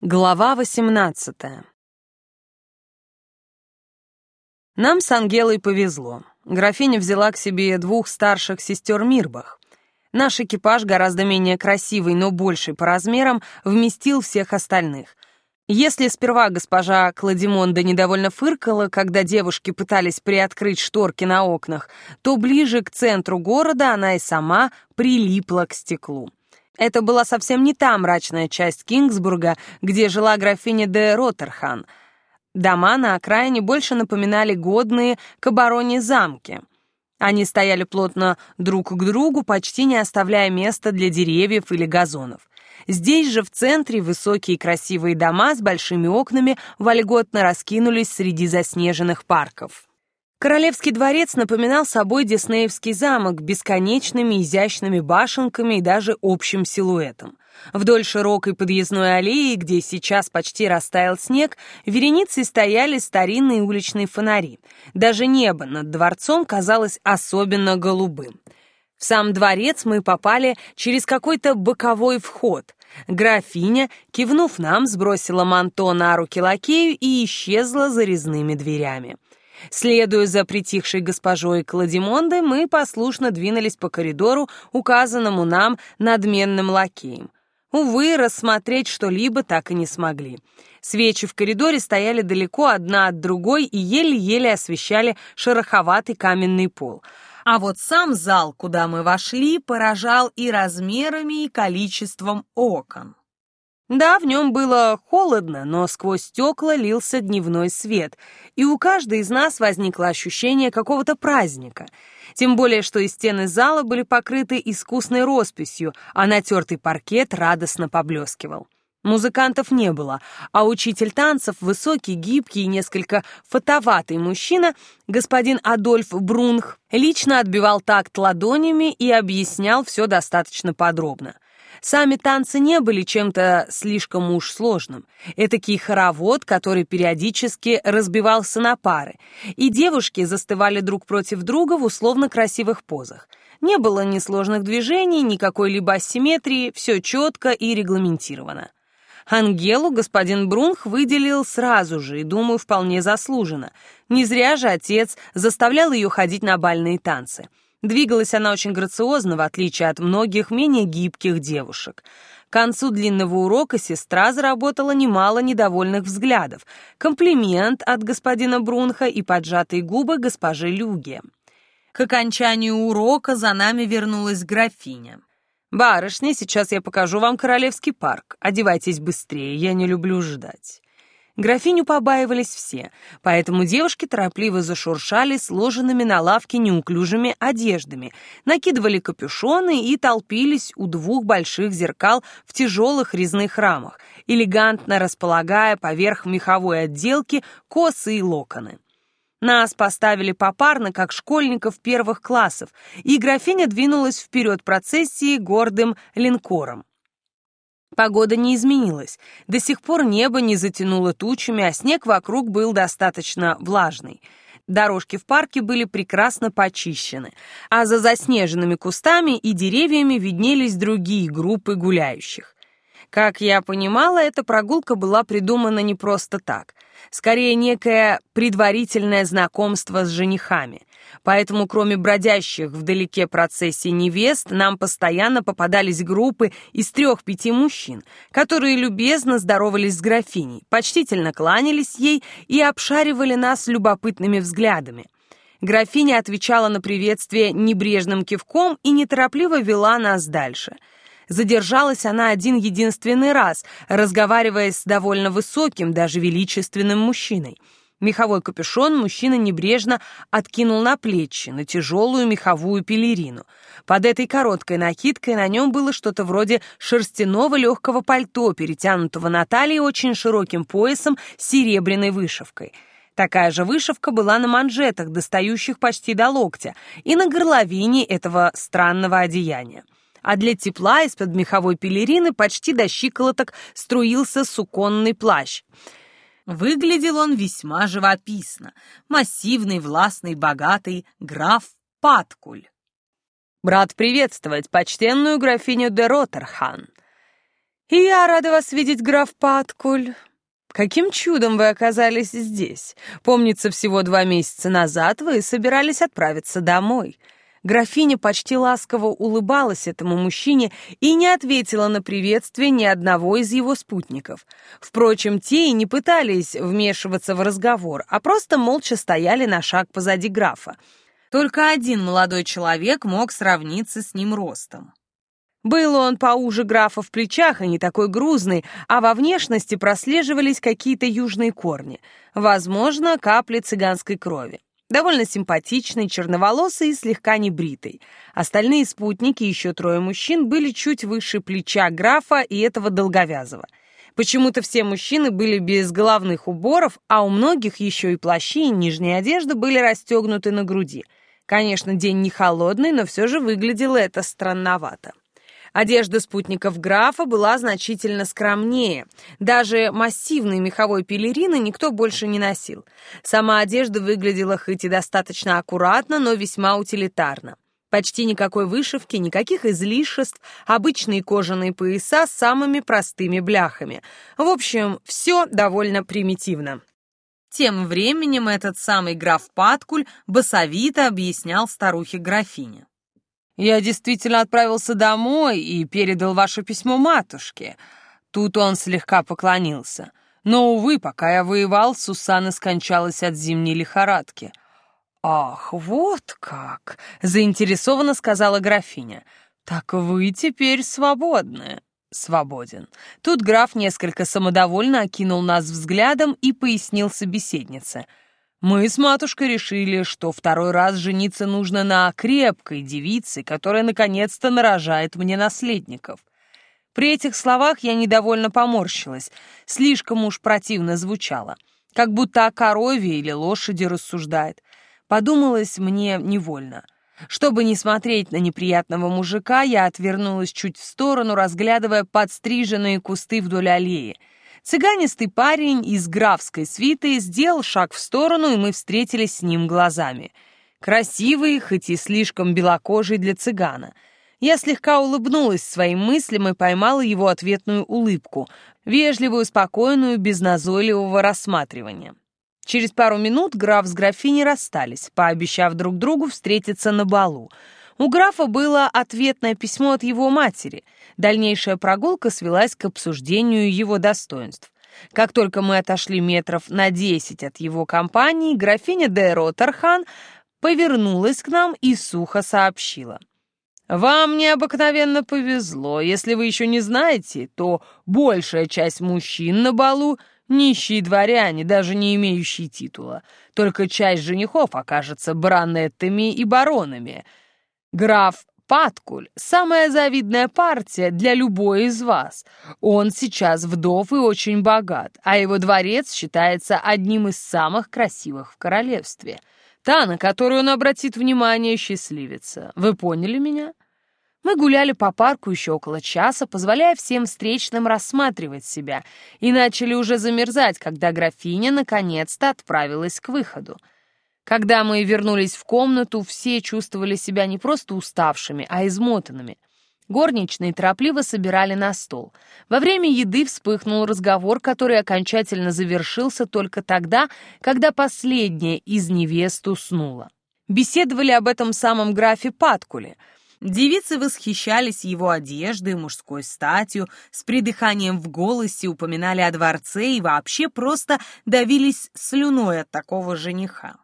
Глава 18 Нам с Ангелой повезло. Графиня взяла к себе двух старших сестер Мирбах. Наш экипаж, гораздо менее красивый, но больший по размерам, вместил всех остальных. Если сперва госпожа Кладимонда недовольно фыркала, когда девушки пытались приоткрыть шторки на окнах, то ближе к центру города она и сама прилипла к стеклу. Это была совсем не та мрачная часть Кингсбурга, где жила графиня де Роттерхан. Дома на окраине больше напоминали годные к обороне замки. Они стояли плотно друг к другу, почти не оставляя места для деревьев или газонов. Здесь же в центре высокие красивые дома с большими окнами вольготно раскинулись среди заснеженных парков. Королевский дворец напоминал собой диснеевский замок бесконечными изящными башенками и даже общим силуэтом. Вдоль широкой подъездной аллеи, где сейчас почти растаял снег, вереницей стояли старинные уличные фонари. Даже небо над дворцом казалось особенно голубым. В сам дворец мы попали через какой-то боковой вход. Графиня, кивнув нам, сбросила манто на руки лакею и исчезла за резными дверями. Следуя за притихшей госпожой Кладимонды, мы послушно двинулись по коридору, указанному нам надменным лакеем. Увы, рассмотреть что-либо так и не смогли. Свечи в коридоре стояли далеко одна от другой и еле-еле освещали шероховатый каменный пол. А вот сам зал, куда мы вошли, поражал и размерами, и количеством окон. Да, в нем было холодно, но сквозь стекла лился дневной свет, и у каждой из нас возникло ощущение какого-то праздника. Тем более, что и стены зала были покрыты искусной росписью, а натертый паркет радостно поблескивал. Музыкантов не было, а учитель танцев, высокий, гибкий и несколько фотоватый мужчина, господин Адольф Брунх, лично отбивал такт ладонями и объяснял все достаточно подробно. Сами танцы не были чем-то слишком уж сложным. Этакий хоровод, который периодически разбивался на пары, и девушки застывали друг против друга в условно красивых позах. Не было ни сложных движений, ни какой-либо асимметрии, все четко и регламентировано. Ангелу господин Брунх выделил сразу же, и, думаю, вполне заслуженно. Не зря же отец заставлял ее ходить на бальные танцы. Двигалась она очень грациозно, в отличие от многих менее гибких девушек. К концу длинного урока сестра заработала немало недовольных взглядов, комплимент от господина Брунха и поджатые губы госпожи Люге. К окончанию урока за нами вернулась графиня. «Барышни, сейчас я покажу вам Королевский парк. Одевайтесь быстрее, я не люблю ждать». Графиню побаивались все, поэтому девушки торопливо зашуршали сложенными на лавке неуклюжими одеждами, накидывали капюшоны и толпились у двух больших зеркал в тяжелых резных рамах, элегантно располагая поверх меховой отделки косы и локоны. Нас поставили попарно, как школьников первых классов, и графиня двинулась вперед процессии гордым линкором. Погода не изменилась. До сих пор небо не затянуло тучами, а снег вокруг был достаточно влажный. Дорожки в парке были прекрасно почищены, а за заснеженными кустами и деревьями виднелись другие группы гуляющих. Как я понимала, эта прогулка была придумана не просто так. Скорее, некое предварительное знакомство с женихами. Поэтому, кроме бродящих вдалеке процессий невест, нам постоянно попадались группы из трех-пяти мужчин, которые любезно здоровались с графиней, почтительно кланялись ей и обшаривали нас любопытными взглядами. Графиня отвечала на приветствие небрежным кивком и неторопливо вела нас дальше — Задержалась она один единственный раз, разговаривая с довольно высоким, даже величественным мужчиной. Меховой капюшон мужчина небрежно откинул на плечи, на тяжелую меховую пелерину. Под этой короткой накидкой на нем было что-то вроде шерстяного легкого пальто, перетянутого на талии очень широким поясом с серебряной вышивкой. Такая же вышивка была на манжетах, достающих почти до локтя, и на горловине этого странного одеяния а для тепла из-под меховой пелерины почти до щиколоток струился суконный плащ. Выглядел он весьма живописно. Массивный, властный, богатый граф Паткуль. «Брат приветствовать почтенную графиню де Роттерхан!» «И я рада вас видеть, граф Паткуль. Каким чудом вы оказались здесь? Помнится, всего два месяца назад вы собирались отправиться домой». Графиня почти ласково улыбалась этому мужчине и не ответила на приветствие ни одного из его спутников. Впрочем, те и не пытались вмешиваться в разговор, а просто молча стояли на шаг позади графа. Только один молодой человек мог сравниться с ним ростом. Был он поуже графа в плечах и не такой грузный, а во внешности прослеживались какие-то южные корни, возможно, капли цыганской крови. Довольно симпатичный, черноволосый и слегка небритый. Остальные спутники, еще трое мужчин, были чуть выше плеча графа и этого долговязого. Почему-то все мужчины были без головных уборов, а у многих еще и плащи и нижняя одежда были расстегнуты на груди. Конечно, день не холодный, но все же выглядело это странновато. Одежда спутников графа была значительно скромнее. Даже массивной меховой пелерины никто больше не носил. Сама одежда выглядела хоть и достаточно аккуратно, но весьма утилитарно. Почти никакой вышивки, никаких излишеств, обычные кожаные пояса с самыми простыми бляхами. В общем, все довольно примитивно. Тем временем этот самый граф Паткуль басовито объяснял старухе-графине. Я действительно отправился домой и передал ваше письмо матушке. Тут он слегка поклонился. Но, увы, пока я воевал, Сусанна скончалась от зимней лихорадки. «Ах, вот как!» — заинтересованно сказала графиня. «Так вы теперь свободны». «Свободен». Тут граф несколько самодовольно окинул нас взглядом и пояснил собеседнице — мы с матушкой решили, что второй раз жениться нужно на крепкой девице, которая наконец-то нарожает мне наследников. При этих словах я недовольно поморщилась, слишком уж противно звучало, как будто о корове или лошади рассуждает. Подумалось мне невольно. Чтобы не смотреть на неприятного мужика, я отвернулась чуть в сторону, разглядывая подстриженные кусты вдоль аллеи — Цыганистый парень из графской свиты сделал шаг в сторону, и мы встретились с ним глазами. Красивый, хоть и слишком белокожий для цыгана. Я слегка улыбнулась своим мыслям и поймала его ответную улыбку, вежливую, спокойную, без назойливого рассматривания. Через пару минут граф с графиней расстались, пообещав друг другу встретиться на балу — у графа было ответное письмо от его матери. Дальнейшая прогулка свелась к обсуждению его достоинств. Как только мы отошли метров на десять от его компании, графиня де Роттерхан повернулась к нам и сухо сообщила. «Вам необыкновенно повезло. Если вы еще не знаете, то большая часть мужчин на балу — нищие дворяне, даже не имеющие титула. Только часть женихов окажется бранеттами и баронами — Граф Паткуль — самая завидная партия для любой из вас. Он сейчас вдов и очень богат, а его дворец считается одним из самых красивых в королевстве. Та, на которую он обратит внимание, счастливица. Вы поняли меня? Мы гуляли по парку еще около часа, позволяя всем встречным рассматривать себя, и начали уже замерзать, когда графиня наконец-то отправилась к выходу. Когда мы вернулись в комнату, все чувствовали себя не просто уставшими, а измотанными. Горничные торопливо собирали на стол. Во время еды вспыхнул разговор, который окончательно завершился только тогда, когда последняя из невест уснула. Беседовали об этом самом графе Паткуле. Девицы восхищались его одеждой, мужской статью, с придыханием в голосе упоминали о дворце и вообще просто давились слюной от такого жениха.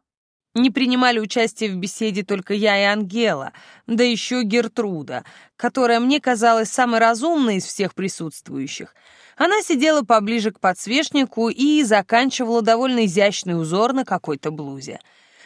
Не принимали участие в беседе только я и Ангела, да еще Гертруда, которая мне казалась самой разумной из всех присутствующих. Она сидела поближе к подсвечнику и заканчивала довольно изящный узор на какой-то блузе.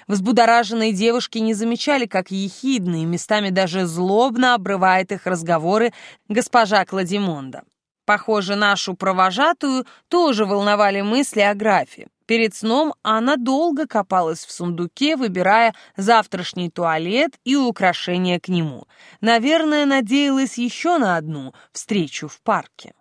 Взбудораженные девушки не замечали, как ехидно и местами даже злобно обрывает их разговоры госпожа Кладимонда. Похоже, нашу провожатую тоже волновали мысли о графе. Перед сном она долго копалась в сундуке, выбирая завтрашний туалет и украшения к нему. Наверное, надеялась еще на одну встречу в парке.